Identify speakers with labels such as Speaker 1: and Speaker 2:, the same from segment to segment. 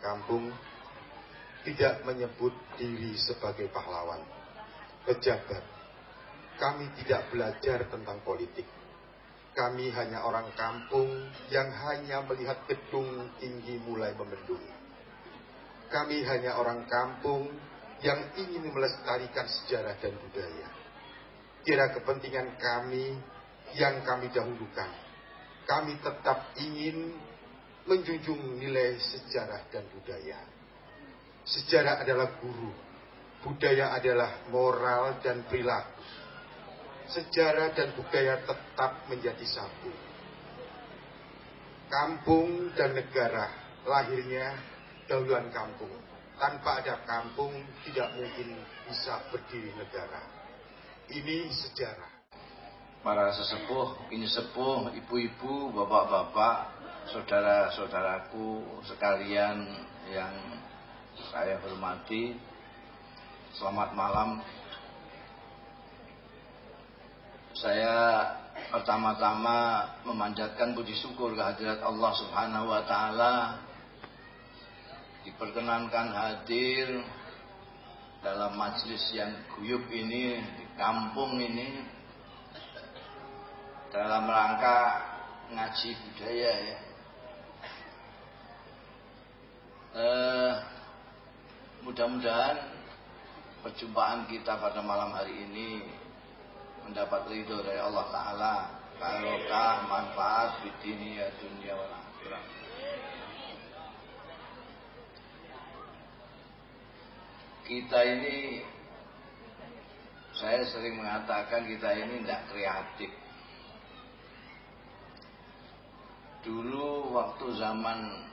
Speaker 1: kampung tidak menyebut diri sebagai pahlawan, pejabat. Kami tidak belajar tentang politik. Kami hanya orang kampung yang hanya melihat gedung tinggi mulai membendung. Kami hanya orang kampung yang ingin melestarikan sejarah dan budaya. Kira kepentingan kami yang kami dahulukan. Kami tetap ingin menjunjung nilai sejarah dan budaya. Sejarah adalah guru, budaya adalah moral dan perilaku. Sejarah dan budaya tetap menjadi satu. Kampung dan negara lahirnya dahuluan kampung. Tanpa ada kampung tidak mungkin bisa berdiri negara. Ini sejarah.
Speaker 2: Para sesepuh, ini sepuh, ibu-ibu, bapak-bapak, saudara-saudaraku sekalian yang saya hormati Selamat malam. Saya pertama-tama memanjatkan puji syukur kehadirat Allah subhanahu wa ta'ala. Diperkenankan hadir dalam majlis yang guyup ini Di kampung ini Dalam rangka ngaji budaya ya eh, Mudah-mudahan perjumpaan kita pada malam hari ini mendapat ridho dari Allah Ta'ala barokah manfaat di dunia dunia wal akhirat. Kita ini saya sering mengatakan kita ini tidak kreatif. Dulu waktu zaman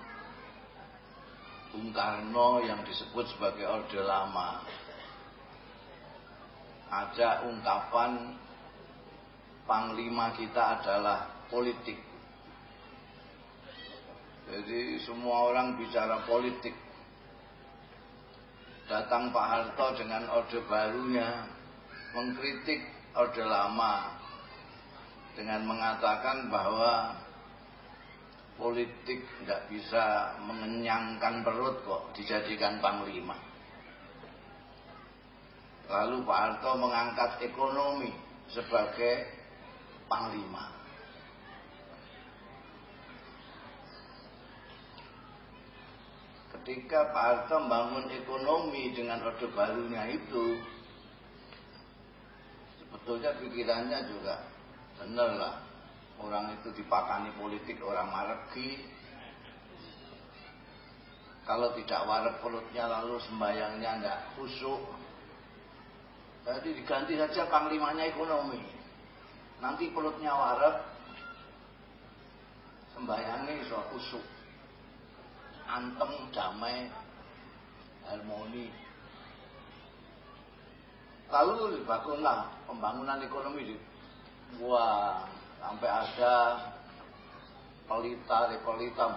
Speaker 2: Bung Karno yang disebut sebagai Orde Lama. Ada ungkapan panglima kita adalah politik. Jadi semua orang bicara politik. Datang Pak Harto dengan orde barunya mengkritik orde lama dengan mengatakan bahwa politik tidak bisa mengenyangkan perut kok dijadikan panglima. Lalu Pak Harto mengangkat ekonomi sebagai panglima. Ketika Pak Harto membangun ekonomi dengan orde barunya itu, sebetulnya pikirannya juga benar lah orang itu dipakani politik orang maregi kalau tidak warak perutnya lalu sembayangnya tidak khusyuk jadi diganti saja panglimanya ekonomi. Nanti perutnya warak sembayangnya iso khusyuk antem damai harmoni. Lalu dibangunlah pembangunan ekonomi di wah sampai ada pelita di pelita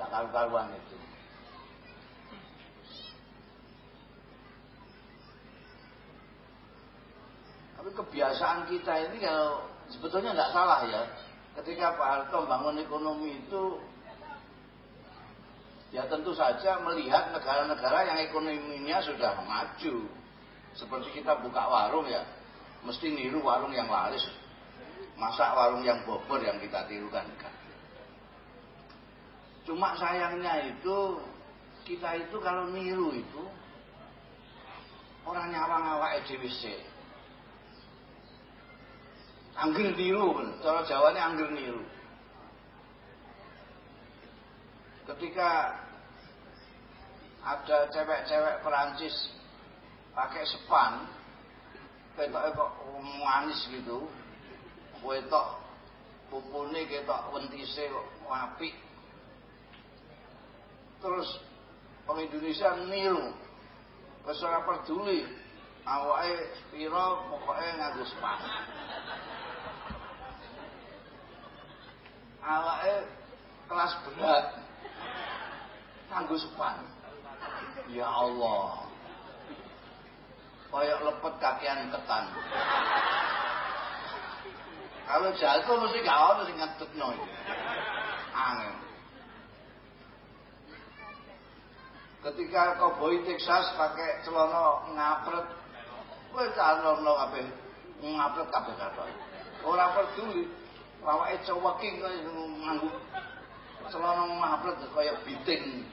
Speaker 2: tak karu-karuan itu. Tapi kebiasaan kita ini kalau sebetulnya nggak salah ya. Ketika Pak Harto membangun ekonomi itu ya tentu saja melihat negara-negara yang ekonominya sudah maju. Seperti kita buka warung ya mesti niru warung yang laris Masa warung yang bobor yang kita tirukan kan? Cuma sayangnya itu kita itu kalau niru itu orang nyawang awak EDWC. Anggil niru, cara Jawanya anggil niru. Ketika ada cewek-cewek Perancis pakai sepan, kayak kok manis gitu, kowe tok pupune ketok wentise kok apik. Terus orang Indonesia niru. Wis ora peduli. Awake pira pokoke nganggo span awake kelas berat. Nganggo span ya Allah. Kayak lepet kakian ketan kalau jatuh mesti gak ono sing ngetutno iki. Angel. Ketika koboi Texas pakai celana ngapret, kowe calonno kabeh ngapret kabeh kathok. Ora peduli. Awake kaya nganggo celana ngapret kaya biting.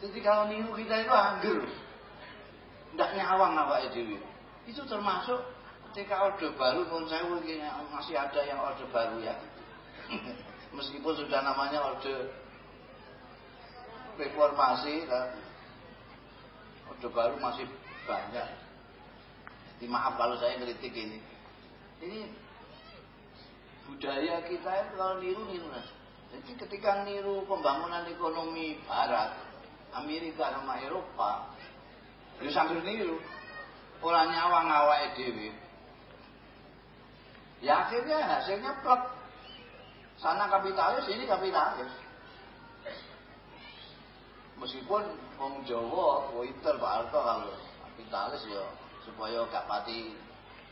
Speaker 2: Jadi kalau niru kita itu angger. Ndak nyawang awake dhewe. Itu termasuk ketika orde baru pun saya masih ada yang orde baru ya. Meskipun sudah namanya orde reformasi dan orde baru masih banyak. Jadi maaf kalau saya kritik ini. Ini budaya kita itu kalau niru niru. Jadi ketika niru pembangunan ekonomi Barat, Amerika sama Eropa, ya sambil niru. Orang nyawa ngawai dewi. Ya akhirnya hasilnya plek. Sana kapitalis, ini kapitalis. Meskipun wong Jawa, Twitter Pak Harto kalau kapitalis ya supaya gak pati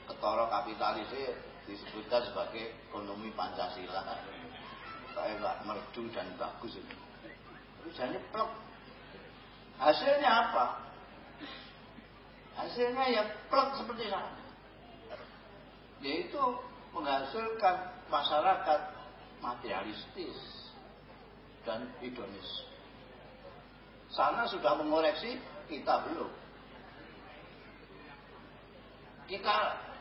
Speaker 2: ketara kapitalis disebutkan sebagai ekonomi Pancasila. Kayak gak merdu dan bagus itu. Tapi jadi plek. Hasilnya apa? Hasilnya ya plek seperti sana. Yaitu menghasilkan masyarakat materialistis dan hedonis. Sana sudah mengoreksi, kita belum. Kita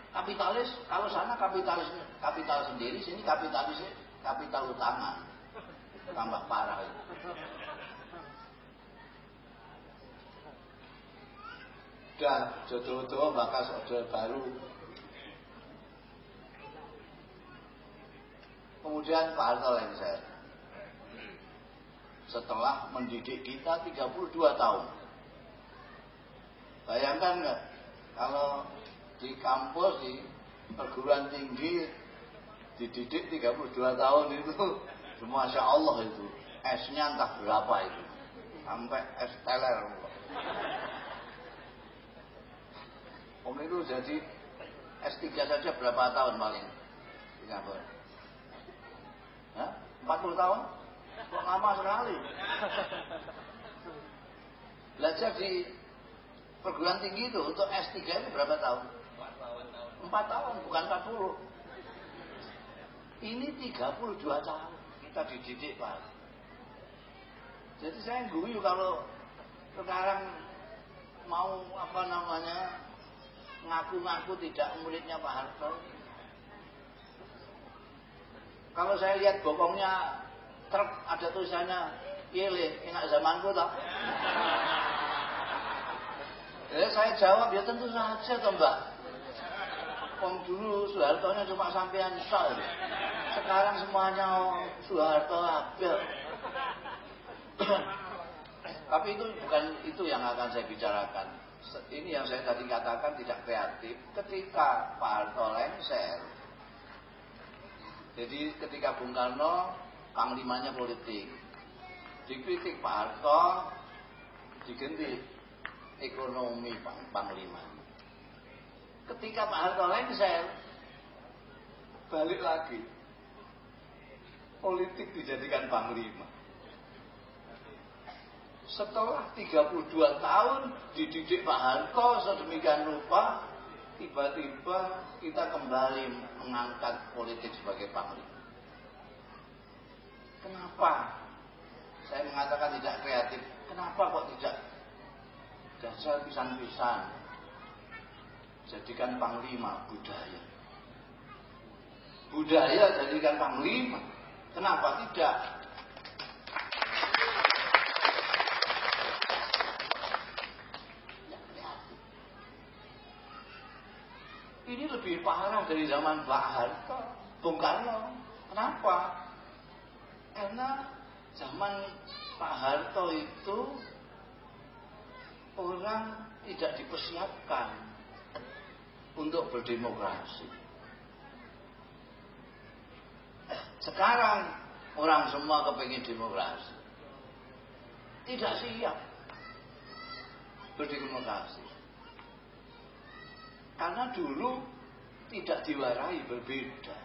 Speaker 2: kapitalis, kalau sana kapitalis kapital sendiri, sini kapitalis kapital utama. Tambah parah itu. Dan jodoh-jodoh bakas orde baru. Kemudian Pak Harto lengser setelah mendidik kita 32 tahun. Bayangkan nggak? Kalau di kampus di perguruan tinggi dididik 32 tahun itu Masya Allah itu. Esnya entah berapa itu. Sampai es teler. Om itu jadi S3 saja berapa tahun paling? Singapura? Hah? 40 tahun? Kok lama sekali? Belajar di perguruan tinggi itu untuk S3 itu berapa tahun? 4 tahun, bukan 40. Ini 32 tahun kita dididik Pak. Jadi saya guyu kalau sekarang mau apa namanya ngaku-ngaku tidak muridnya Pak Harto. Kalau saya lihat bokongnya truk ada tulisannya pilih enak zamanku tak ya saya jawab ya tentu saja toh mbak. Om dulu Soeharto nya cuma sampean sol sekarang semuanya Soeharto Abel tapi itu bukan itu yang akan saya bicarakan. Ini yang saya tadi katakan tidak kreatif. Ketika Pak Harto lengser jadi ketika Bung Karno panglimanya politik. Dikritik Pak Harto, diganti ekonomi panglima. Ketika Pak Harto lengser, balik lagi. Politik dijadikan panglima. Setelah 32 tahun dididik Pak Harto sedemikian rupa, tiba-tiba kita kembali mengangkat politik sebagai panglima. Kenapa? Saya mengatakan tidak kreatif. Kenapa kok tidak? Dasar pisan-pisan. Jadikan panglima budaya. Budaya jadikan panglima. Kenapa tidak? Ini lebih parah dari zaman Pak Harto, Bung Karno. Kenapa? Karena zaman Pak Harto itu orang tidak dipersiapkan untuk berdemokrasi. Sekarang orang semua kepingin demokrasi. Tidak siap berdemokrasi. Karena dulu tidak diwarai berbeda.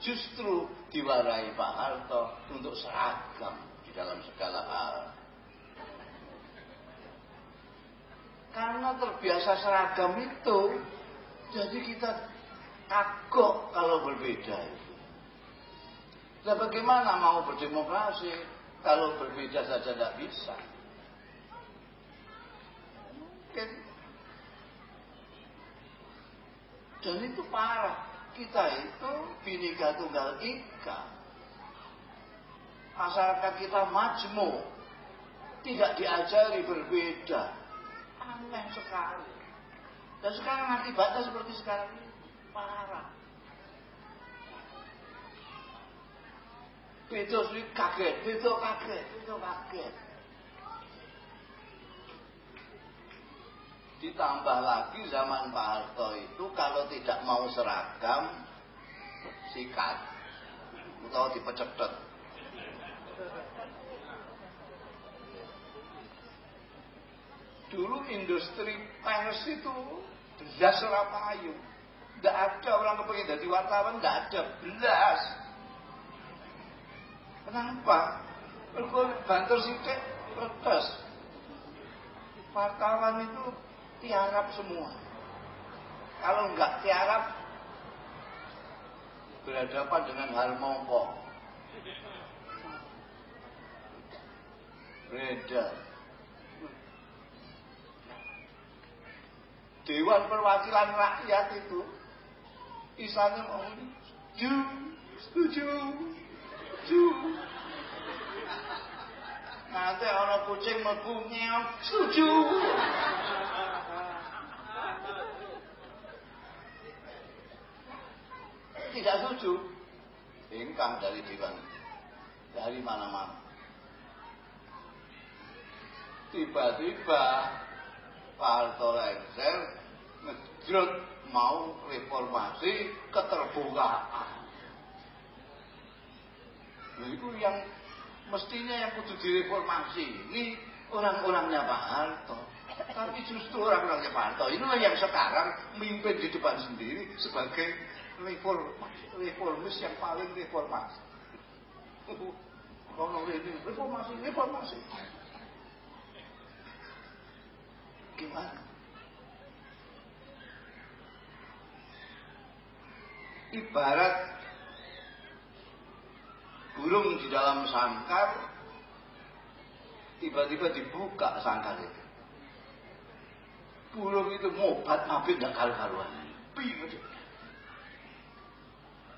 Speaker 2: Justru diwarai Pak Harto untuk seragam di dalam segala hal. Karena terbiasa seragam itu, jadi kita kagok kalau berbeda itu. Nah bagaimana mau berdemokrasi kalau berbeda saja tidak bisa? Mungkin Dan itu parah. Kita itu binika tunggal ika. Masyarakat kita majmu. Tidak diajari berbeda aneh sekali. Dan sekarang akibatnya seperti sekarang ini parah. Itu kaget, itu kaget, itu kaget. Ditambah lagi zaman Pak Harto itu kalau tidak mau seragam, sikat atau dipecepet. Dulu industri pers itu belas Surabaya. Tidak ada orang kepengen jadi wartawan, tidak ada belas. Kenapa? Kalau banter sidik. Wartawan itu tiarap semua. Kalau enggak tiarap, berhadapan dengan hal mongkok. Beda. Dewan Perwakilan Rakyat itu isanya mau ju setuju ju nanti orang kucing ngeok setuju tidak setuju ingkang dari dewan dari mana-mana tiba-tiba Parto lengser ngejrut mau reformasi keterbukaan. Nah, itu yang mestinya yang kudu direformasi ini orang-orangnya Pak Harto. Tapi justru orang-orangnya Pak Harto ini yang sekarang memimpin di depan sendiri sebagai reform, reformis yang paling reformasi. Kalau ini reformasi, reformasi. Gimana? Ibarat burung di dalam sangkar tiba-tiba dibuka sangkar itu. Burung itu mobat mabit gak karu-karuan.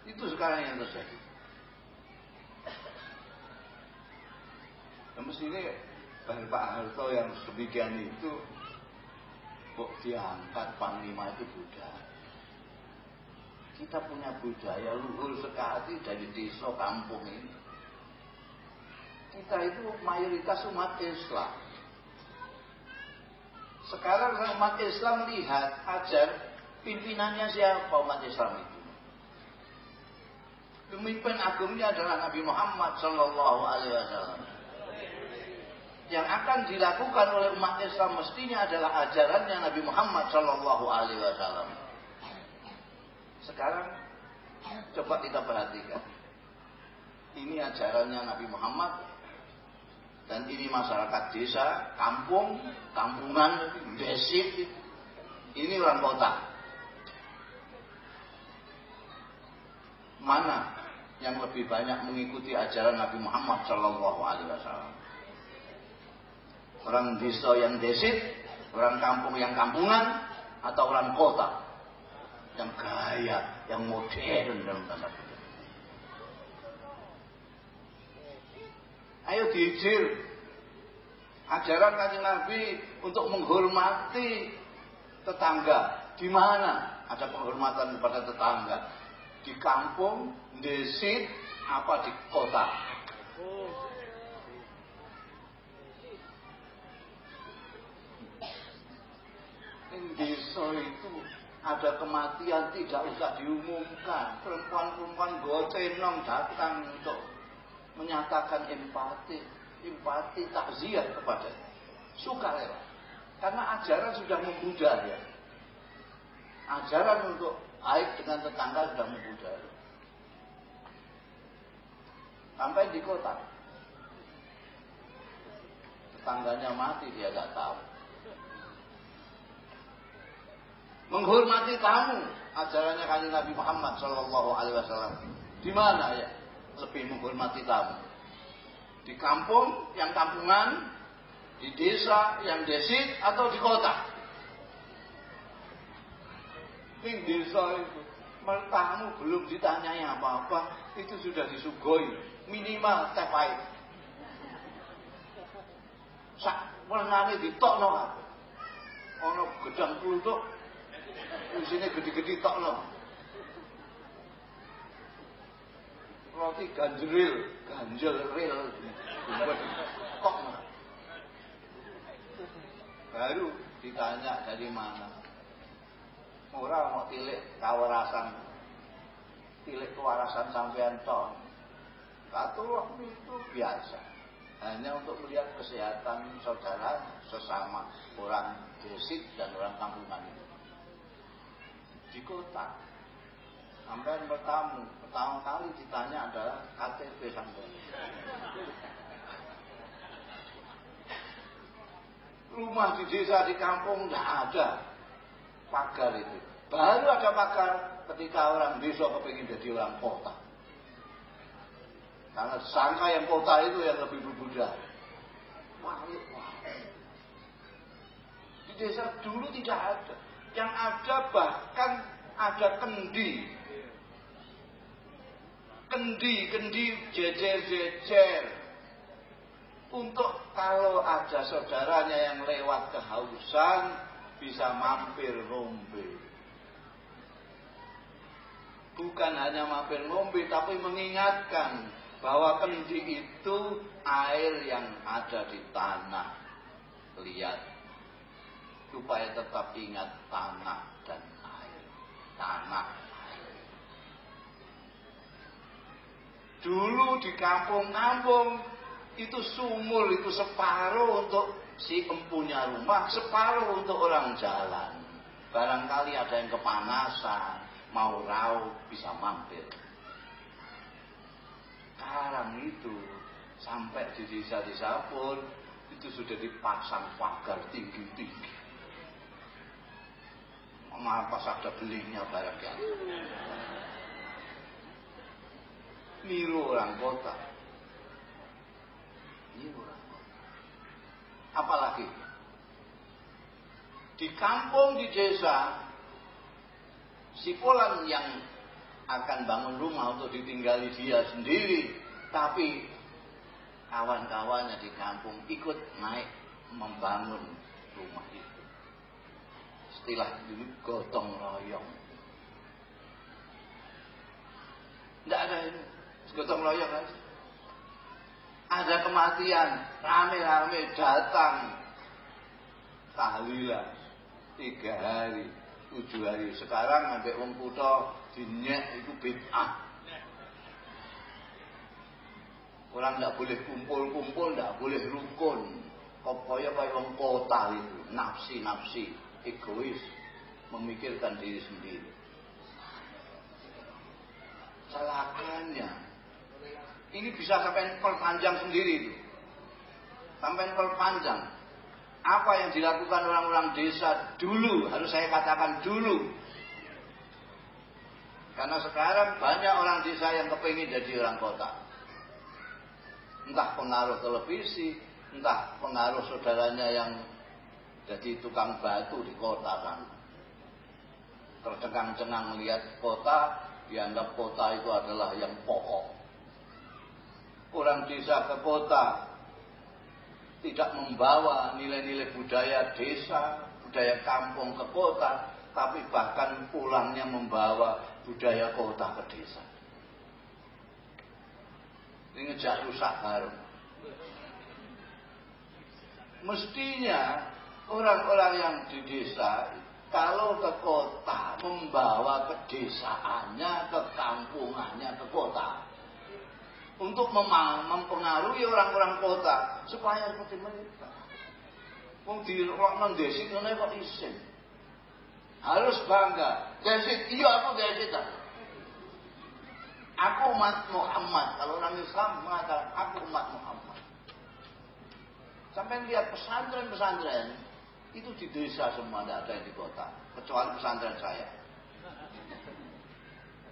Speaker 2: Itu sekarang yang terjadi. Nah, mestinya Pak Harto yang demikian itu kok diangkat panglima itu budaya kita punya budaya luhur sekali dari desa kampung ini. Kita itu mayoritas umat Islam. Sekarang umat Islam lihat ajar pimpinannya siapa umat Islam itu pemimpin agungnya adalah Nabi Muhammad Shallallahu Alaihi Wasallam yang akan dilakukan oleh umat Islam mestinya adalah ajarannya Nabi Muhammad Shallallahu Alaihi Wasallam. Sekarang coba kita perhatikan, ini ajarannya Nabi Muhammad dan ini masyarakat desa, kampung, kampungan, desit, ini orang kota. Mana yang lebih banyak mengikuti ajaran Nabi Muhammad Shallallahu Alaihi Wasallam? Orang desa yang desit, orang kampung yang kampungan, atau orang kota yang gaya, yang modern dalam tanda kutip. Ayo diijir ajaran kanjeng Nabi untuk menghormati tetangga. Di mana ada penghormatan kepada tetangga? Di kampung, desit, apa di kota? desa itu ada kematian tidak usah diumumkan. Perempuan-perempuan gotenong datang untuk menyatakan empati, empati takziah kepada sukarela. Karena ajaran sudah membudaya. Ajaran untuk baik dengan tetangga sudah membudaya. Sampai di kota. Tetangganya mati dia nggak tahu. Menghormati tamu ajarannya kali Nabi Muhammad Shallallahu Alaihi Wasallam. Di mana ya? Lebih menghormati tamu di kampung yang kampungan di desa yang desit atau di kota di desa itu tamu belum ditanyai apa-apa itu sudah disugoi minimal teh pahit sak warnane ditokno ono gedang kluthuk Isine gede-gede tok no. Roti ganjril, ganjel ril. Tok no. Baru ditanya dari mana. Ora mau tilik kawarasan. Tilik kewarasan sampean tok. Katullah itu biasa. Hanya untuk melihat kesehatan saudara sesama orang desit dan orang kampungan itu di kota sampai bertamu pertama kali ditanya adalah KTP sampai rumah di desa di kampung tidak ada pagar itu baru ada pagar ketika orang desa kepingin jadi orang kota karena sangka yang kota itu yang lebih berbudaya wah, wah. di desa dulu tidak ada yang ada bahkan ada kendi. Kendi, kendi jejer-jejer. Untuk kalau ada saudaranya yang lewat kehausan, bisa mampir ngombe. Bukan hanya mampir ngombe, tapi mengingatkan bahwa kendi itu air yang ada di tanah. Lihat supaya tetap ingat tanah dan air. Tanah. Dulu di kampung-kampung itu sumur itu separuh untuk si empunya rumah, separuh untuk orang jalan. Barangkali ada yang kepanasan, mau rauh bisa mampir. Sekarang itu sampai di desa-desa pun itu sudah dipasang pagar tinggi-tinggi pas ada belinya barang yang niru orang kota niru orang apalagi di kampung di desa si polan yang akan bangun rumah untuk ditinggali dia sendiri tapi kawan-kawannya di kampung ikut naik membangun rumah itu istilah dulu gotong royong. Tidak ada ini. Gotong royong kan? Ada kematian, rame-rame datang. Tahlilan. Tiga hari, tujuh hari. Sekarang ada wong kutha dinyek itu bid'ah. Orang tidak boleh kumpul-kumpul, tidak boleh rukun. Pokoknya kayak wong kota itu, nafsi-nafsi egois, memikirkan diri sendiri. Celakanya, ini bisa sampai perpanjang sendiri itu. Sampai perpanjang. Apa yang dilakukan orang-orang desa dulu, harus saya katakan dulu. Karena sekarang banyak orang desa yang kepingin jadi orang kota. Entah pengaruh televisi, entah pengaruh saudaranya yang jadi tukang batu di kota kan. Tercengang-cengang melihat kota, dianggap kota itu adalah yang pokok. Orang desa ke kota tidak membawa nilai-nilai budaya desa, budaya kampung ke kota, tapi bahkan pulangnya membawa budaya kota ke desa. Ini ngejak rusak baru. Mestinya orang-orang yang di desa kalau ke kota membawa kedesaannya, ke kampungannya, ke kota untuk mempengaruhi orang-orang kota supaya seperti mereka. Wong di non desit ngene kok isin. Harus bangga. Desit, iya aku desit. Aku umat Muhammad. Kalau orang Islam mengatakan aku umat Muhammad. Sampai lihat pesantren-pesantren Itu di desa semua, tidak ada yang di kota. Kecuali pesantren saya.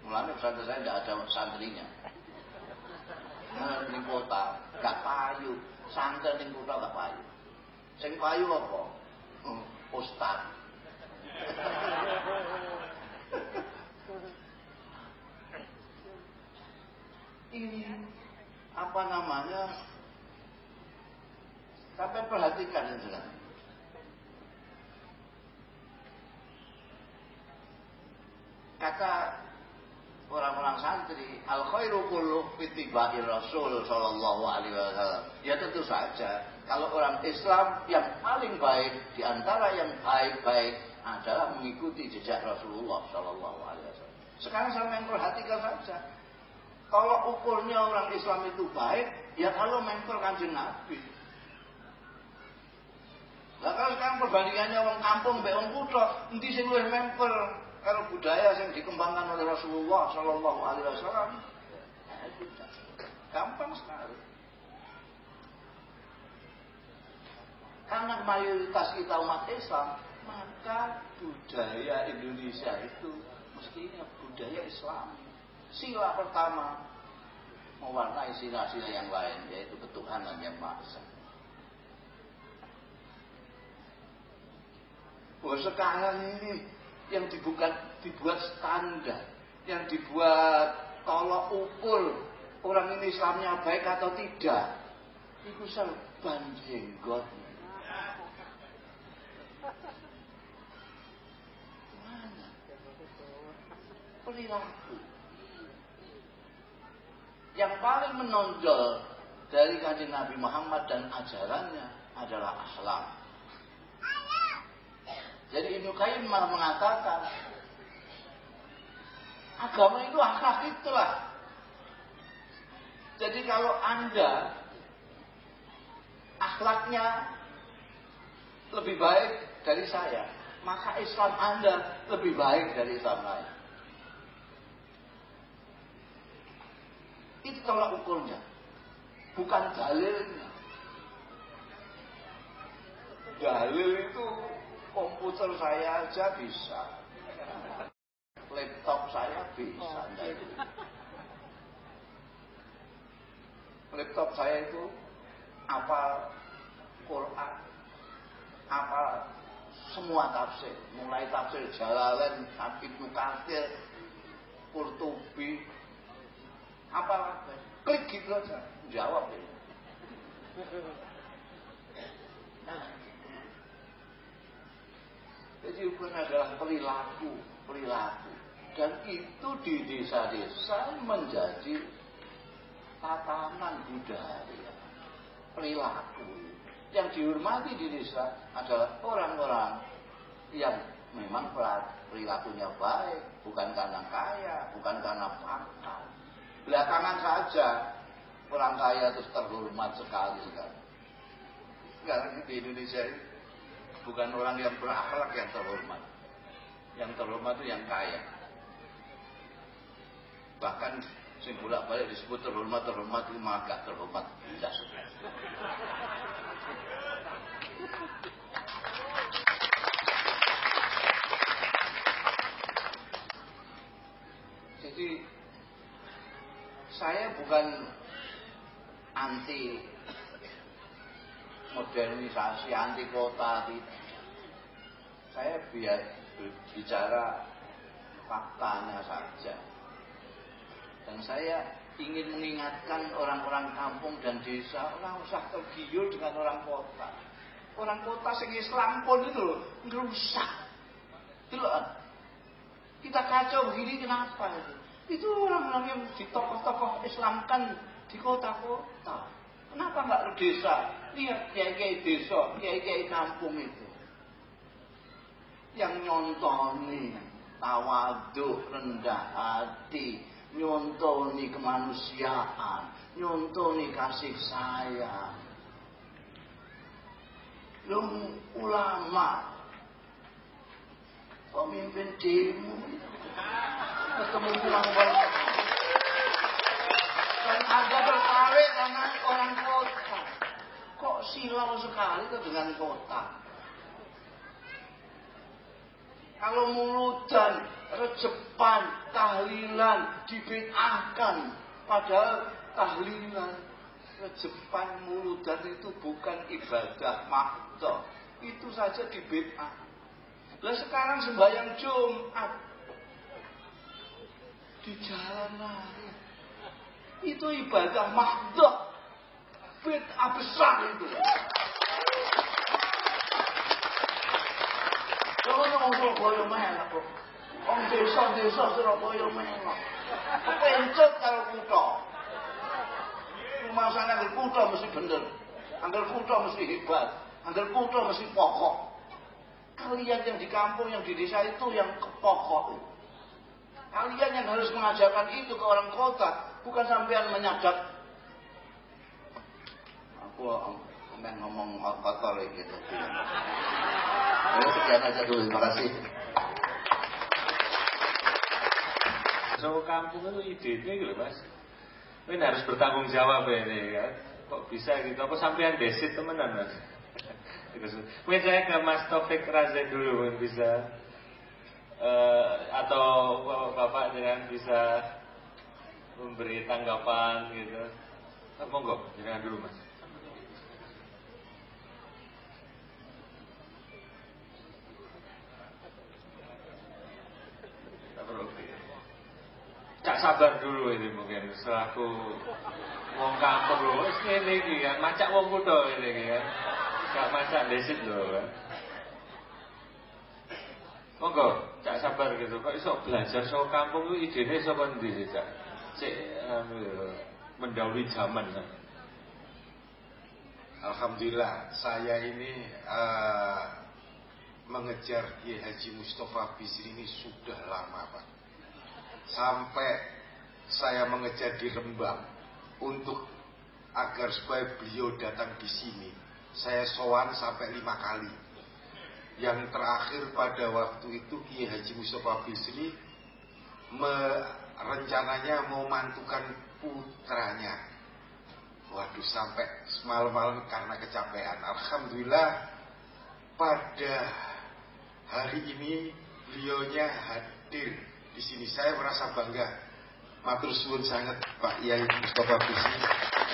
Speaker 2: Mulanya pesantren saya tidak ada santrinya. Nah, di kota, gak payu. Santren di kota gak payu. Sing payu apa? Hmm, Ustaz. Ini apa namanya? Sampai perhatikan sekarang. Kata orang-orang santri, al khairu kullu fitibai Rasul sallallahu alaihi wasallam. Ya tentu saja, kalau orang Islam yang paling baik di antara yang baik-baik adalah mengikuti jejak Rasulullah sallallahu alaihi wasallam. Sekarang saya memperhatikan saja. Kalau ukurnya orang Islam itu baik, ya kalau memper kanjeng Nabi. Lah kalau sekarang perbandingannya orang kampung mbek wong kutha, endi sing luwih memper kalau budaya yang dikembangkan oleh Rasulullah Shallallahu Alaihi Wasallam, gampang sekali. Karena mayoritas kita umat Islam, maka budaya Indonesia itu mestinya budaya Islam. Sila pertama mewarnai sila-sila yang lain, yaitu ketuhanan yang Maha Esa. Bahwa sekarang ini yang dibuat dibuat standar, yang dibuat tolok ukur orang ini Islamnya baik atau tidak. Itu serban jenggot. Mana? Perilaku. Yang paling menonjol dari kanjeng Nabi Muhammad dan ajarannya adalah akhlak. Jadi Ibnu Qayyim mengatakan agama itu akhlak itulah. Jadi kalau Anda akhlaknya lebih baik dari saya, maka Islam Anda lebih baik dari Islam lain. Itu tolak ukurnya, bukan dalilnya. Dalil itu komputer saya aja bisa. Laptop saya bisa laptop saya itu apa Quran apa semua tafsir. Mulai tafsir Jalalain Ibnu Katsir Qurtubi. Apa klik gitu aja. Jawab ya. Nah, jadi ukuran adalah perilaku, perilaku. Dan itu di desa-desa menjadi tatanan budaya, perilaku. Yang dihormati di desa adalah orang-orang yang memang perilakunya baik, bukan karena kaya, bukan karena pangkat. Belakangan saja orang kaya terus terhormat sekali kan. Sekarang di Indonesia ini bukan orang yang berakhlak yang terhormat. Yang terhormat itu yang kaya. Bahkan sing bolak balik disebut terhormat terhormat itu maka terhormat tidak. Jadi saya bukan anti modernisasi anti kota. Saya biar bicara faktanya saja. Dan saya ingin mengingatkan orang-orang kampung dan desa, orang usah tergiur dengan orang kota. Orang kota sing Islam pun itu loh, ngerusak. Itu loh. Kita kacau begini kenapa itu? Itu orang-orang yang di tokoh-tokoh Islam kan di kota-kota. Kenapa nggak ke desa? Lihat kiai-kiai desa, kiai-kiai kampung itu. Yang nyontoni tawaduk, rendah hati, nyontoni kemanusiaan, nyontoni kasih sayang. Lung ulama, pemimpin demo, ketemu pulang balik dan ada tertarik dengan orang kota. Kok silau sekali itu dengan kota? Kalau mulutan, rejepan, tahlilan dibid'ahkan. Padahal tahlilan, rejepan, mulutan itu bukan ibadah makto. Itu saja dibid'ah. Lah sekarang sembahyang Jumat di jalan raya. Itu ibadah makto. Bid'ah besar itu. Kalau nang Surabaya melok kok. Wong desa-desa Surabaya melok. Kepencet karo kutha. Rumasane anggar kutha mesti bener. Anggar kutha mesti hebat. Anggar kutha mesti pokok. Kalian yang di kampung, yang di desa itu yang pokok. Kalian yang harus mengajarkan itu ke orang kota, bukan sampean menyadap. Aku main ngomong kotor gitu. Ayo sekian aja dulu, terima kasih.
Speaker 3: So kampung itu idenya gitu mas. Ini harus bertanggung jawab ya ini ya. Kok bisa gitu? Apa sampean desit temenan mas? Mungkin saya ke Mas Taufik Raza dulu mungkin bisa uh, atau bapak jangan bisa memberi tanggapan gitu. Monggo, jangan dulu mas. Cak sabar dulu ini mungkin selaku wong kampung wis ngene iki kan macak wong kutho ini iki kan. Gak macak desit lho kan. Monggo, cak sabar gitu. Kok iso belajar soal kampung itu idene saka ndi sih, Cak? Cek anu mendahului zaman kan.
Speaker 1: Alhamdulillah saya ini uh, mengejar Kiai Haji Mustafa Bisri ini sudah lama Pak sampai saya mengejar di Rembang untuk agar supaya beliau datang di sini. Saya sowan sampai lima kali. Yang terakhir pada waktu itu Kiai Haji Mustafa Bisri rencananya mau mantukan putranya. Waduh sampai semalam-malam karena kecapean. Alhamdulillah pada hari ini beliaunya hadir di sini saya merasa bangga. Matur suwun sangat Pak Yai Mustafa Bisi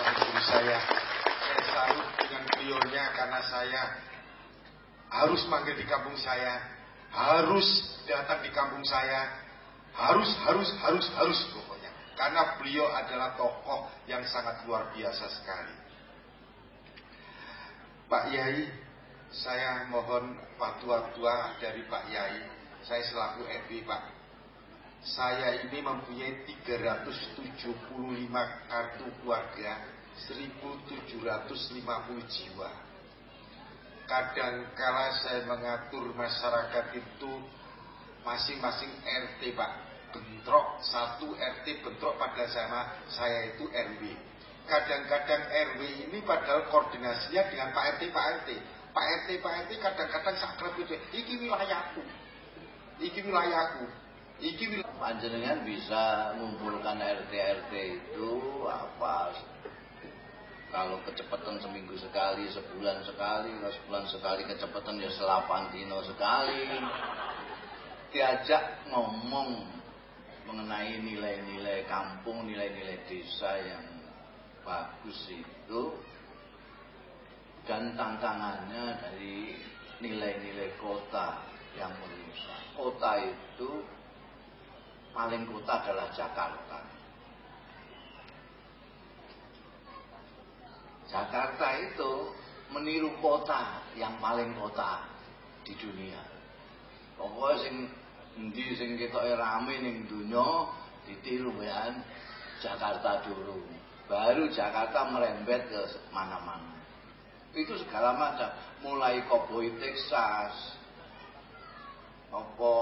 Speaker 1: yang guru saya. Saya salut dengan beliaunya karena saya harus manggil di kampung saya, harus datang di kampung saya, harus harus harus harus pokoknya. Karena beliau adalah tokoh yang sangat luar biasa sekali. Pak Yai, saya mohon fatwa-fatwa dari Pak Yai. Saya selaku FB Pak saya ini mempunyai 375 kartu keluarga 1750 jiwa. Kadangkala saya mengatur masyarakat itu masing-masing RT pak. Bentrok satu RT bentrok pada sama saya itu RW kadang-kadang RW ini padahal koordinasinya dengan Pak RT Pak RT Pak RT Pak RT kadang-kadang sakrab itu iki wilayahku iki wilayahku
Speaker 2: Iki panjenengan bisa mengumpulkan RT RT itu apa? Kalau kecepatan seminggu sekali, sebulan sekali, kalau sebulan sekali kecepatan ya selapan dino sekali. Diajak ngomong mengenai nilai-nilai kampung, nilai-nilai desa yang bagus itu dan tantangannya dari nilai-nilai kota yang merusak. Kota itu paling kota adalah Jakarta. Jakarta itu meniru kota yang paling kota di dunia. Pokoknya sing endi sing ketoke rame ning dunia ditiru ya Jakarta dulu. Baru Jakarta merembet ke mana-mana. Itu segala macam, mulai koboi Texas, apa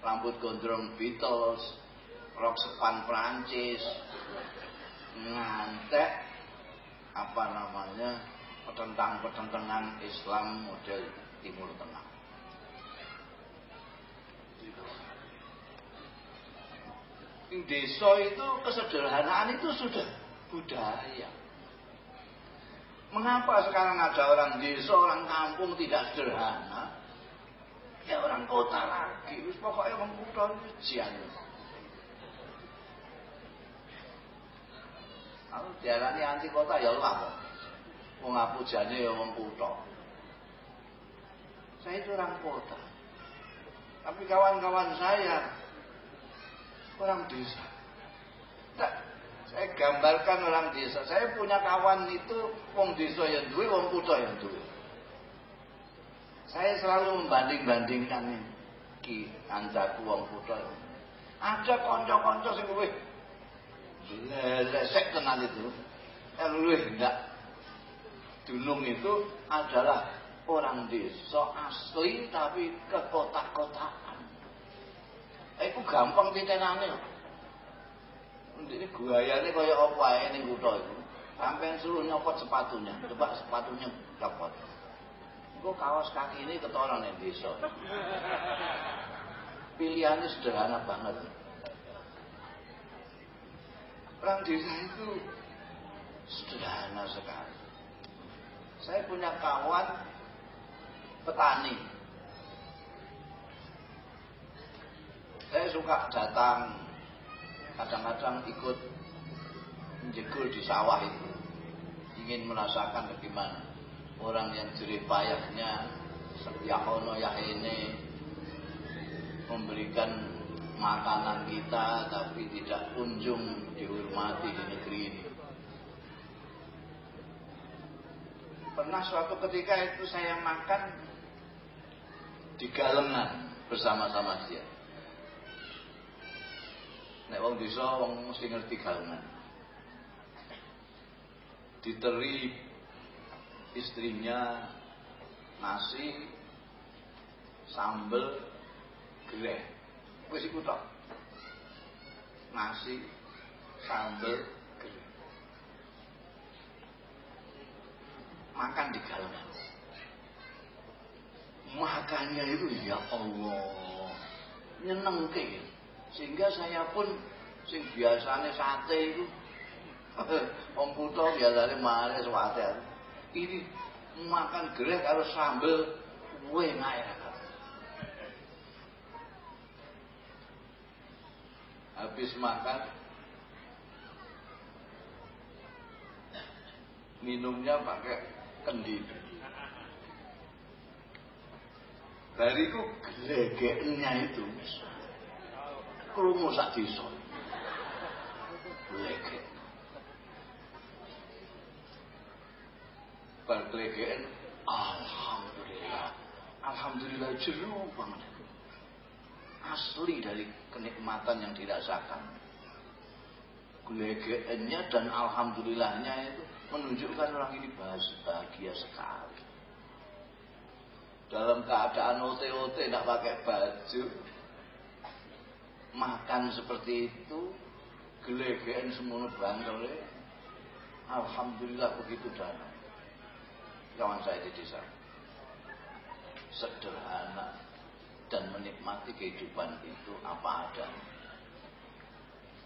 Speaker 2: rambut gondrong Beatles, rok sepan Prancis, ngantek apa namanya petentang-petentangan Islam model Timur Tengah. Di desa itu kesederhanaan itu sudah budaya. Mengapa sekarang ada orang desa, orang kampung tidak sederhana? Ya orang kota lagi, wis pokoknya wong kutha jian. Aku diarani anti kota ya lah. Wong jane ya wong kutha. Saya itu orang kota. Tapi kawan-kawan saya orang desa. Tak, saya gambarkan orang desa. Saya punya kawan itu wong desa yang duwe, wong kutha yang duwe. Saya selalu membanding-bandingkan ki ancaku wong kutha. Ada konco-konco sing luwih lesek tenan itu. Yang luwih enggak. Dunung itu adalah orang desa asli tapi ke kota-kotaan. Itu gampang titenane. Ini gayane kaya apa ae ning iku. Sampai suruh nyopot sepatunya, coba sepatunya copot. Engko kaos kaki ini ketoran yang desa. Pilihannya sederhana banget. Orang desa itu sederhana sekali. Saya punya kawan petani. Saya suka datang kadang-kadang ikut menjegul di sawah itu ingin merasakan bagaimana orang yang jerih payahnya yahono yahene memberikan makanan kita tapi tidak kunjung dihormati di negeri ini. Pernah suatu ketika itu saya makan di galengan bersama-sama dia. Nek wong desa wong mesti ngerti galengan. Diteri istrinya nasi sambel greh wis iku tok. Nasi sambel greh makan di galengan makannya itu ya Allah. Nyenengke sehingga saya pun sing biasanya sate itu. Om Puto biasanya malah sate ini makan gereh kalau sambel kue naik habis makan minumnya pakai kendi. Bariku gelegeknya itu kerungu sak gelegek bar alhamdulillah. Alhamdulillah jeruk banget. Asli dari kenikmatan yang dirasakan. Gelegeannya dan alhamdulillahnya itu menunjukkan orang ini bahagia sekali. Dalam keadaan OT-OT tidak pakai baju. Makan seperti itu gelegean semua banget Alhamdulillah begitu dan kawan saya di desa. Sederhana dan menikmati kehidupan itu apa adanya.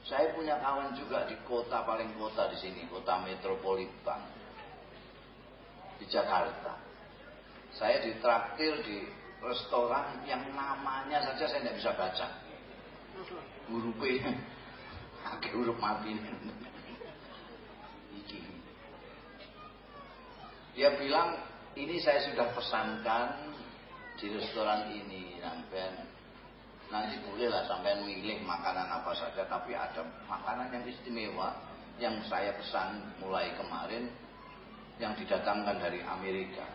Speaker 2: Saya punya kawan juga di kota paling kota di sini, kota metropolitan di Jakarta. Saya ditraktir di restoran yang namanya saja saya tidak bisa baca. Huruf P, huruf mati. Dia bilang, ini saya sudah pesankan di restoran ini sampai nanti bolehlah sampai milih makanan apa saja tapi ada makanan yang istimewa yang saya pesan mulai kemarin yang didatangkan dari Amerika.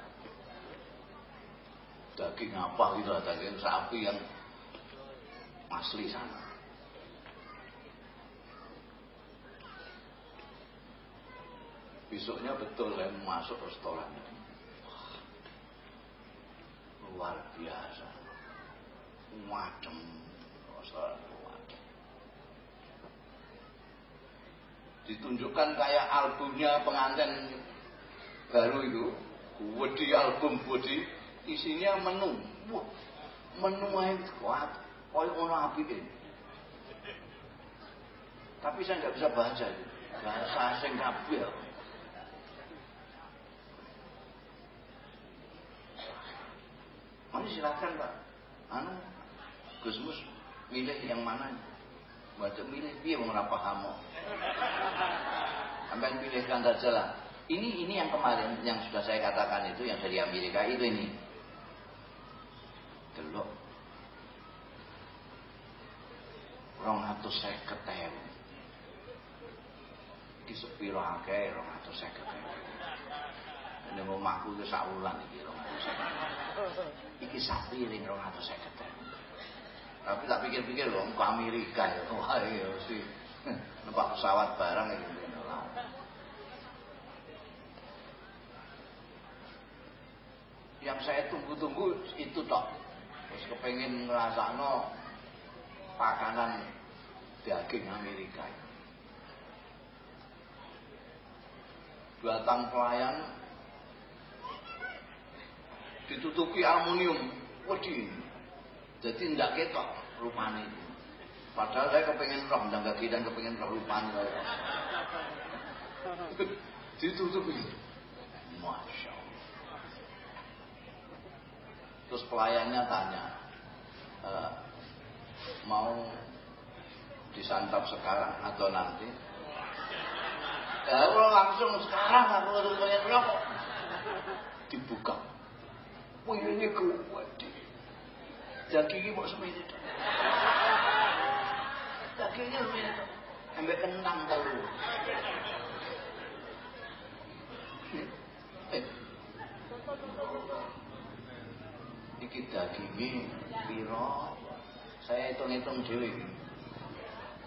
Speaker 2: Daging apa gitu daging sapi yang asli sana Besoknya betul saya masuk restoran itu. Luar biasa. Wadem. Restoran wadem. Ditunjukkan kayak albumnya pengantin baru itu. Wedi album Wedi. Isinya menu. Wah, menu yang kuat. Kayak ono api ini. Tapi saya nggak bisa baca itu. Bahasa asing kabeh. Mari silakan Pak. anu Gusmus milih yang mana? Baca milih dia mau ora paham. Sampai pilihkan saja lah. Ini ini yang kemarin yang sudah saya katakan itu yang dari Amerika itu ini. Delok. Rong atus seket ewu. Iki sepiro akeh rong atus seket ewu. Ini omahku iki rong atus seket Iki sapi ring rong atus seket ewu. Tapi tak pikir-pikir loh, ke Amerika ya, wah iya sih, numpak pesawat barang ya. Yang saya tunggu-tunggu itu toh, terus kepengen no pakanan daging Amerika. Datang pelayan ditutupi aluminium, waduh jadi tidak ketok rupanya itu. Padahal saya kepengen roh dan kaki dan kepengen roh rupanya. Ditutup ini. Masya Allah. Terus pelayannya tanya, e, mau disantap sekarang atau nanti? Ya kalau langsung sekarang aku harus banyak rokok. Dibuka. Wih ini kuat dagingnya mau semene tok. Dagingnya semene tok. Ambek kentang telu. Eh. Iki? Saya hitung-hitung dhewe iki.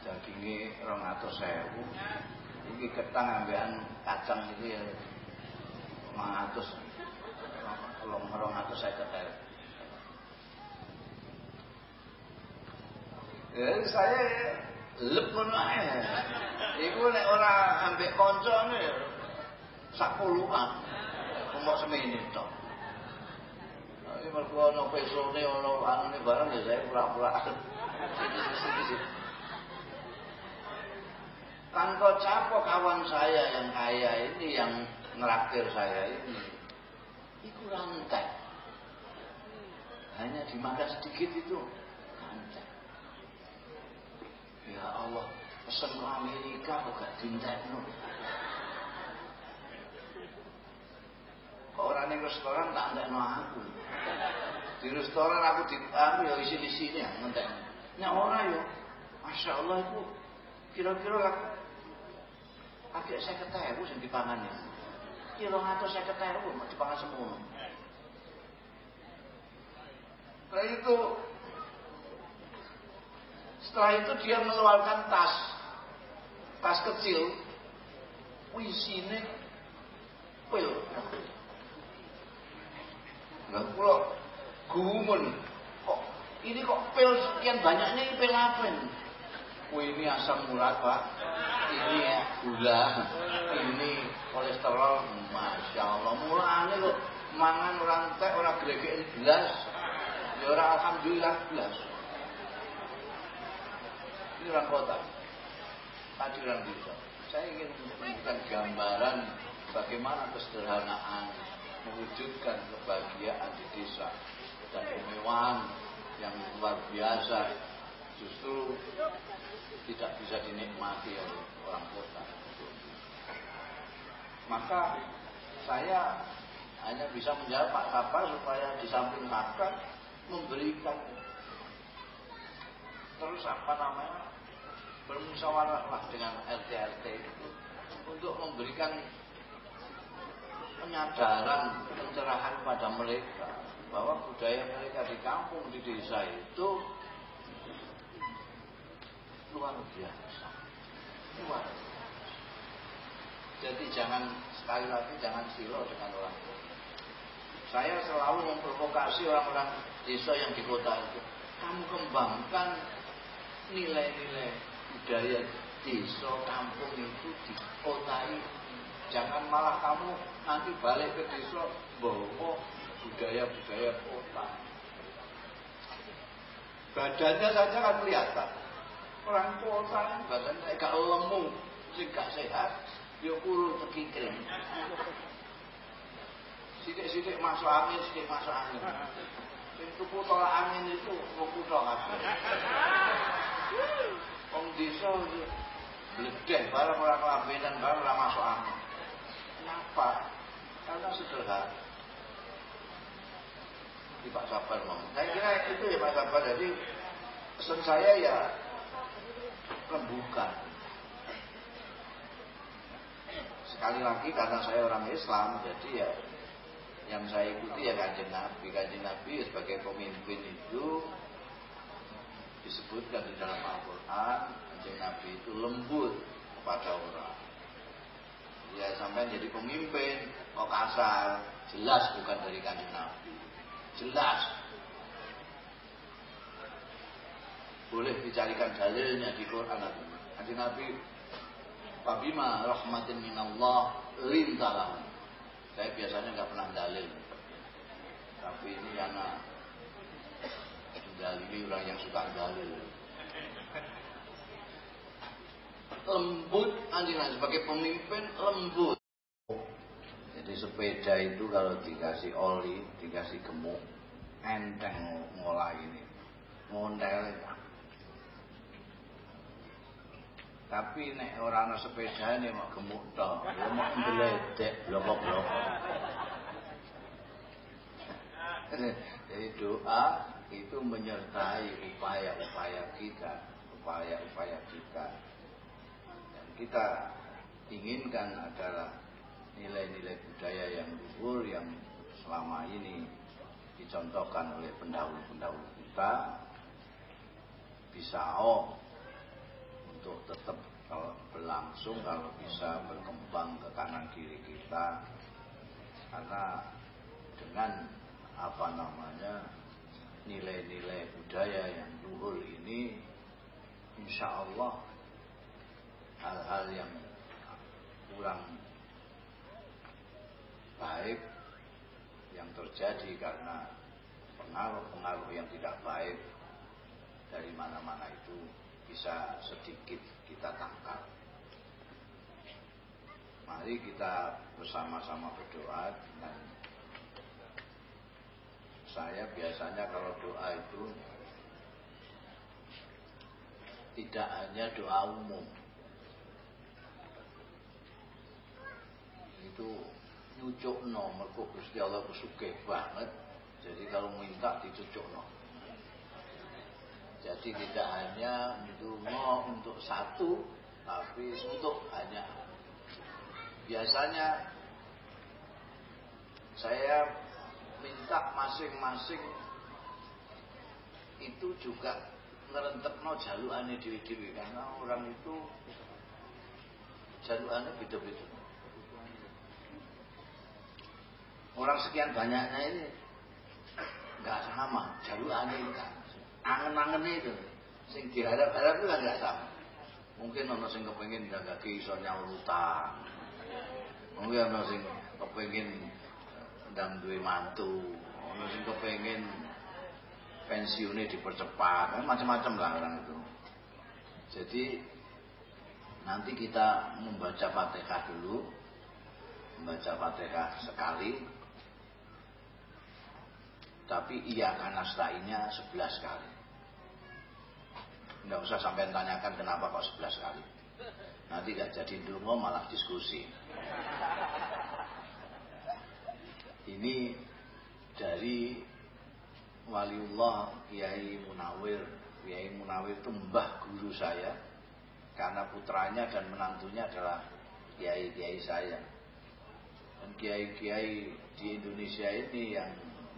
Speaker 2: Dagingnya 200.000. Iki ketang ambekan kacang iki ya 500. Kalau 200 saya ketemu. Ya, saya lep ngono ae. Iku nek ora ambek kancane sak puluhan. Umok semene tok. Ini mergo ana pesone ana anune barang ya saya pura-pura. Tanpa capo kawan saya yang kaya ini yang neraktir saya ini. Iku rantai. Hanya dimakan sedikit itu Ya Allah, pesen ke Amerika gak dintekno. Kok orang di restoran tak no aku. Di restoran aku di aku ya isi di sini ya ngentek. Nya orang ya, masya Allah itu kira-kira aku agak saya ketemu sing dipangan atau saya ketemu mau dipangan semua. Nah itu setelah itu dia mengeluarkan tas. Tas kecil. Wisine pil. Nah, kalau gumun. Kok ini kok pil sekian banyaknya ini pil apa ini? Oh ini asam urat pak. Ini ya gula. Ini kolesterol. Masya Allah. Mulanya kok mangan orang teh orang gregekin gelas. Ya orang alhamdulillah gelas. Ini orang kota. Tadi orang desa. Saya ingin menunjukkan gambaran bagaimana kesederhanaan mewujudkan kebahagiaan di desa dan kemewahan yang luar biasa justru tidak bisa dinikmati oleh orang kota. Maka saya hanya bisa menjawab Pak Kapal supaya di samping makan memberikan terus apa namanya bermusyawarah dengan RT-RT itu untuk memberikan penyadaran, pencerahan pada mereka bahwa budaya mereka di kampung, di desa itu luar biasa. Luar biasa. Jadi jangan sekali lagi jangan silo dengan orang tua. Saya selalu memprovokasi orang-orang desa yang di kota itu. Kamu kembangkan nilai-nilai budaya desa kampung itu dikotai jangan malah kamu nanti balik ke desa bawa budaya-budaya kota badannya saja kan kelihatan orang kota badannya gak lemu sih sehat ya kuru tekikring sidik-sidik masuk angin sidik masuk angin Sing tuku tolak angin itu kutha kabeh. Wong desa bledeh barang ora kelambenan barang ora masuk angin. Kenapa? Karena sederhana. Di Pak Sabar ngomong. Saya kira itu ya Pak Sabar. Jadi pesan saya ya rembukan. Sekali lagi karena saya orang Islam, jadi ya yang saya ikuti ya kanjeng Nabi. Kanjeng Nabi sebagai pemimpin itu disebutkan di dalam Al-Quran, kanjeng Nabi itu lembut kepada orang. Ya sampai jadi pemimpin, kok kasar, jelas bukan dari kanjeng Nabi. Jelas. Boleh dicarikan dalilnya di Quran. Kanjeng Nabi Fabima rahmatin minallah lintalah. Saya biasanya nggak pernah dalil. Tapi ini karena dalili orang yang suka dalil. Lembut anjing sebagai pemimpin lembut. Jadi sepeda itu kalau dikasih oli, dikasih gemuk, enteng ngolah ini. Mondel Tapi nek ora ana sepedane mau gemuk tok, ya mau ndeledek blokok-blokok. Jadi doa itu menyertai upaya-upaya kita, upaya-upaya kita. Dan kita inginkan adalah nilai-nilai budaya yang luhur yang selama ini dicontohkan oleh pendahulu-pendahulu kita bisa oh untuk tetap kalau berlangsung kalau bisa berkembang ke kanan kiri kita. Karena dengan apa namanya nilai-nilai budaya yang luhur ini insya Allah hal-hal yang kurang baik yang terjadi karena pengaruh-pengaruh yang tidak baik dari mana-mana itu bisa sedikit kita tangkap. Mari kita bersama-sama berdoa dan saya biasanya kalau doa itu tidak hanya doa umum. Itu nyucuk no, mergo Gusti Allah kesuke banget. Jadi kalau minta dicucuk no. Jadi tidak hanya mau untuk satu, tapi untuk hanya Biasanya saya minta masing-masing itu juga ngerentekno jalukane dewi-dewi karena orang itu jalukane beda-beda. Orang sekian banyaknya ini nggak sama jalukane enggak angen-angen itu. Sing diharap-harap itu kan nggak sama mungkin ono sing kepengin jaga iso nyaur utang. Mungkin ono sing kepengin ndang duwe mantu. Ono sing kepengin pensiunnya dipercepat. Macam-macam lah orang itu. Jadi nanti kita membaca fatihah dulu. Membaca fatihah sekali tapi iya karena stainya 11 kali Nggak usah sampai tanyakan kenapa kok 11 kali. Nanti gak jadi dungo malah diskusi. Ini dari Waliullah Kiai Munawir. Kiai Munawir itu mbah guru saya. Karena putranya dan menantunya adalah kiai-kiai saya. Dan kiai-kiai di Indonesia ini yang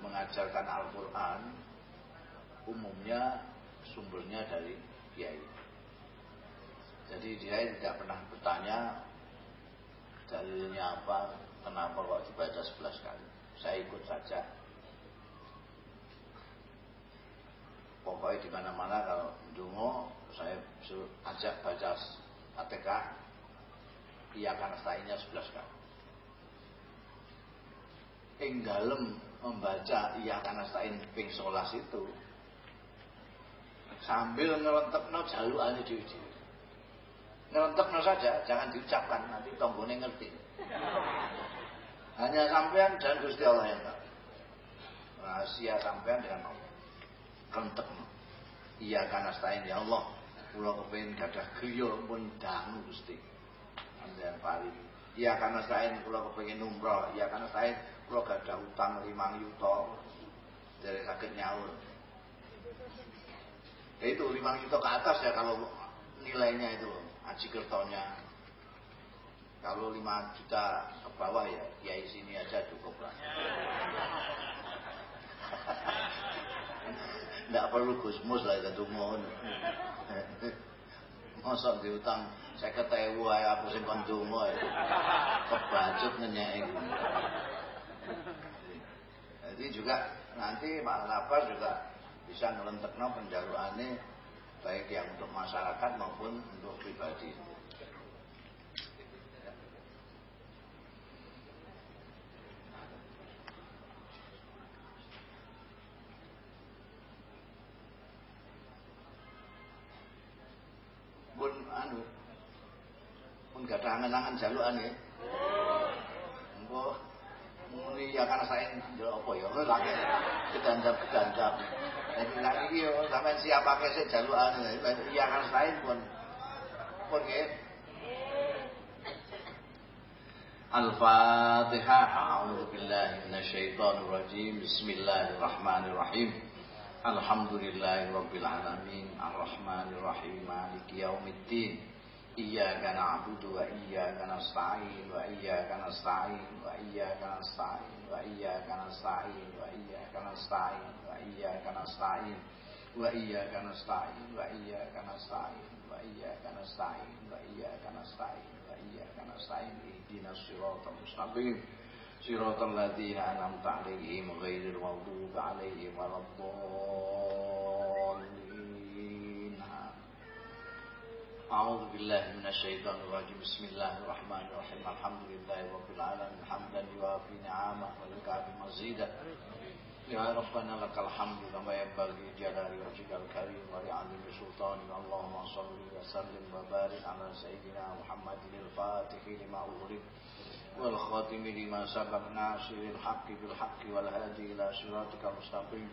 Speaker 2: mengajarkan Al-Quran umumnya sumbernya dari kiai. Jadi dia tidak pernah bertanya dalilnya apa, kenapa kok dibaca 11 kali. Saya ikut saja. Pokoknya di mana-mana kalau dungo saya ajak baca ATK, iya karena stainya 11 kali. Ing membaca iya karena stain ping solas itu sambil ngelentekno jalukane dhewe-dhewe. Ngelentekno saja, jangan diucapkan nanti tonggone ngerti. Hanya sampean dan Gusti Allah yang tahu. rahasia sampean dengan Allah rentek iya karena stain ya Allah kula kepengin gadah griya pun dangu Gusti sampean paling iya karena stain kula kepengin umroh iya karena stain kula gadah utang 5 yuta. Dari sakit nyaur ya itu 5 juta ke atas ya kalau nilainya itu aji kertonya. Kalau 5 juta ke bawah ya kiai sini aja cukup lah. Tidak perlu gusmus lah itu mohon masa diutang saya ketewu ya aku sing kon donga ya kebacut nenyek jadi juga nanti Pak Lapas juga bisa ngelentekno penjaruannya baik yang untuk masyarakat maupun untuk pribadi. pun anu pun gak ada angan-angan jaluan ya. Mbok muni ya karena saya ndelok apa ya lagi kedandap-kedandap. Jadi lagi iki yo sampean siapa kese jalukan ya karena saya pun pun. Al-Fatihah. A'udzu billahi minasyaitonir rajim. Bismillahirrahmanirrahim. Alhamdulillahirabbil alamin. Arrahmanir rahim. Maliki yaumiddin. إياك نعبد وإياك نستعين وإياك نستعين وإياك نستعين وإياك نستعين وإياك نستعين وإياك نستعين وإياك نستعين وإياك نستعين وإياك نستعين وإياك نستعين وإياك نستعين اهدنا الصراط المستقيم صراط الذين أنعمت عليهم غير المغضوب عليهم ولا الضالين أعوذ بالله من الشيطان الرجيم. بسم الله الرحمن الرحيم. الحمد لله رب العالمين. حمدا يوافي نعمه ويكافي مزيدا. يا ربنا لك الحمد كما ينبغي جلال وجهك الكريم ولعظيم سلطانك. اللهم صل وسلم وبارك على سيدنا محمد الفاتح لما أغلق والخاتم لما سبق. ناصر الحق بالحق والهادي إلى صراطك المستقيم.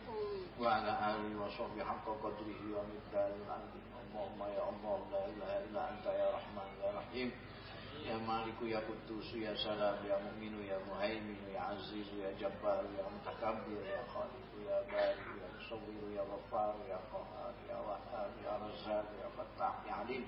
Speaker 2: وعلى آله وصحبه حق قدره ومقداره. العظيم اللهم يا الله لا إله إلا أنت يا رحمن يا رحيم يا مالك يا قدوس يا سلام يا مؤمن يا مهيمن يا عزيز يا جبار يا متكبر يا خالق يا بارئ يا مصور يا غفار يا قهار يا وهاب يا رزاق يا فتاح يا عليم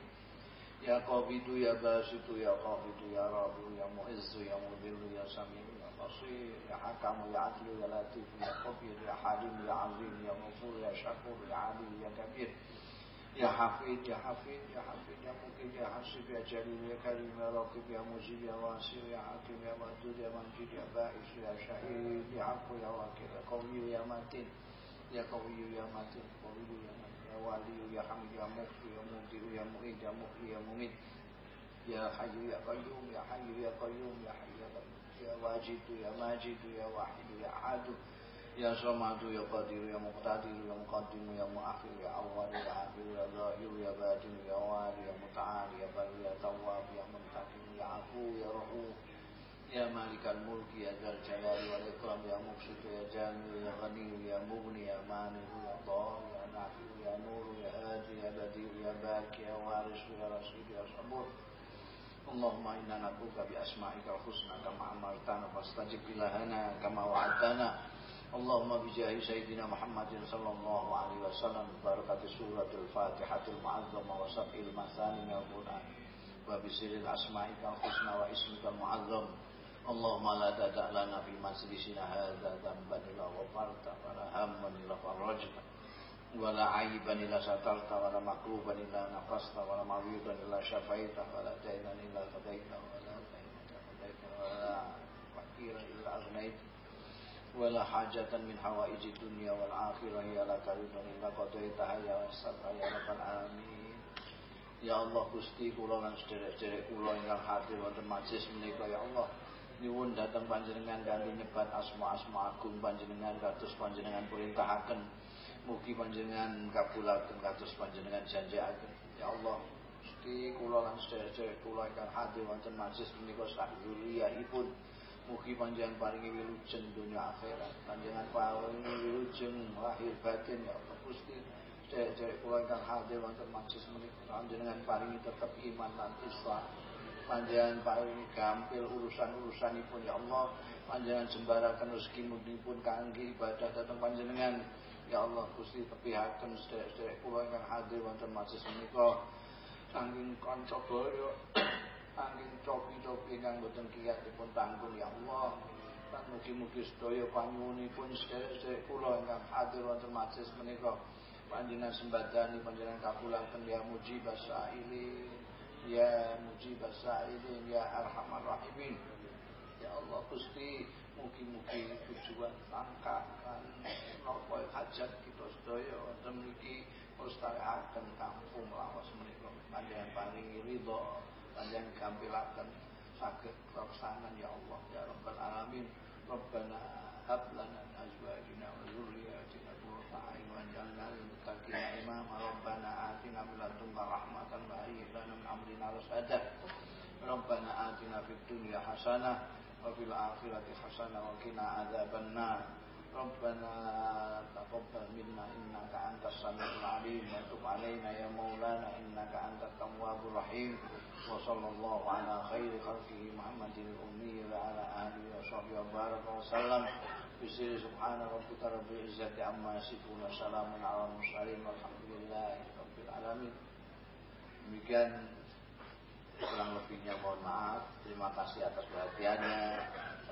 Speaker 2: يا قابض يا باسط يا قابض يا رافع يا معز يا مذل يا سميع يا بصير يا حكم يا عدل يا لطيف يا خبير يا حليم يا عظيم يا غفور يا شكور يا علي يا كبير يا حفيظ يا حفيظ يا حفيظ يا مقيم يا حسيب يا جليل يا كريم يا رقيب يا مجيب يا واسع يا حكيم يا مهدود يا مجيد يا بائس يا شهيد يا عفو يا واكب يا قوي يا متين يا قوي يا متين قوي يا متين يا ولي يا حميد يا مغفر يا مبدئ يا معيد يا محيي يا مميت يا حي يا قيوم يا حي يا قيوم يا حي يا قيوم يا واجد يا ماجد يا واحد يا احد يا صمد يا قدير يا مقتدر يا مقدم يا مؤخر يا اول يا اخر يا ظاهر يا باطن يا والي يا متعال يا بر يا تواب يا منتقم يا عفو يا رؤوف يا مالك الملك يا ذا الجلال والاكرام يا مقسط يا جامع يا غني يا مغني يا مانع يا ضار يا نافع يا نور يا هادي يا بديع يا باكي يا وارث يا رشيد يا صبور اللهم انا نبوك باسمائك الحسنى كما امرتنا فاستجب لنا كما وعدتنا اللهم بجاه سيدنا محمد صلى الله عليه وسلم بركة سورة الفاتحة المعظمة وسبع المثاني من القرآن وبسر الأسمائك الحسنى واسمك المعظم اللهم لا تدع لنا في مجلسنا هذا ذنبا إلا غفرت ولا هما إلا فرجت ولا عيبا إلا سترت ولا مكروبا إلا نقصت ولا مريضا إلا شفيت ولا دينا إلا قضيت ولا دينا قضيت ولا فقيرا إلا أغنيت ولا حاجة من حوائج الدنيا والآخرة هي لك رضا إلا قضيتها يا وسطها يا رب العالمين Ya Allah Gusti kula lan sederek-sederek kula ingkang hadir wonten majelis menika ya Allah nyuwun dhateng panjenengan kanthi nyebat asma-asma agung panjenengan kados panjenengan perintahaken mugi panjenengan kabulaken kados panjenengan janjiaken ya Allah Gusti kula lan sederek-sederek kula ingkang hadir wonten majelis menika sak zuriyahipun Mugi panjenengan paringi wilujeng dunia akhirat. Panjenengan paringi wilujeng lahir batin ya Allah Gusti. Dek-dek kula ingkang hadir wonten majelis menika panjenengan paringi tetep iman lan Islam. Panjenengan paringi gampil urusan-urusanipun ya Allah. Panjenengan jembaraken rezeki pun kangge ibadah dhateng panjenengan. Ya Allah Gusti tepihaken sedherek-sedherek kula ingkang hadir wonten majelis menika. Saking kanca boyo angin copi-copi yang boten kiat dipun tanggung ya Allah. Dan mugi-mugi sedaya panyuwunipun sedherek-sedherek kula ingkang hadir wonten majelis menika. Panjenengan sembadani panjenengan kabulaken ya mujibas saili ya mujibas saili ya arhamar rahimin. Ya Allah Gusti mugi-mugi tujuan langkakan napa hajat kita sedaya wonten mriki mustalikaken kampung lawas menika. Panjenengan paringi ridho panjang kampilaken sakit laksanan ya Allah ya Rabbal Alamin. Rabbana hab lana min azwajina wa dzurriyyatina qurrata a'yun waj'alna lil muttaqina imama. Rabbana atina min ladunka rahmatan wa hayyi lana min amrina rasada Rabbana atina fid dunya hasanah wa fil akhirati hasanah wa qina adzabannar ربنا تقبل منا إنك أنت السميع العليم وتب علينا يا مولانا إنك أنت التواب الرحيم وصلى الله على خير خلقه محمد الأمي وعلى آله وصحبه وبارك وسلم بسر سبحان ربك رب العزة عما يصفون وسلام على المرسلين والحمد لله رب العالمين demikian kurang lebihnya mohon maaf terima kasih atas perhatiannya